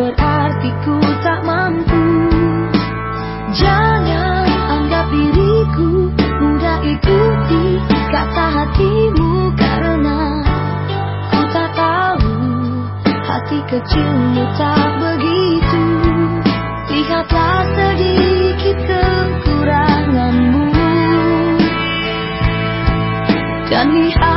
berarti ku tak mampu. Jangan anggap diriku mudah ikuti kata hatimu Karena ku tak tahu. Hati kecilmu tak begitu. Lihatlah sedikit kekuranganmu. Dan lihat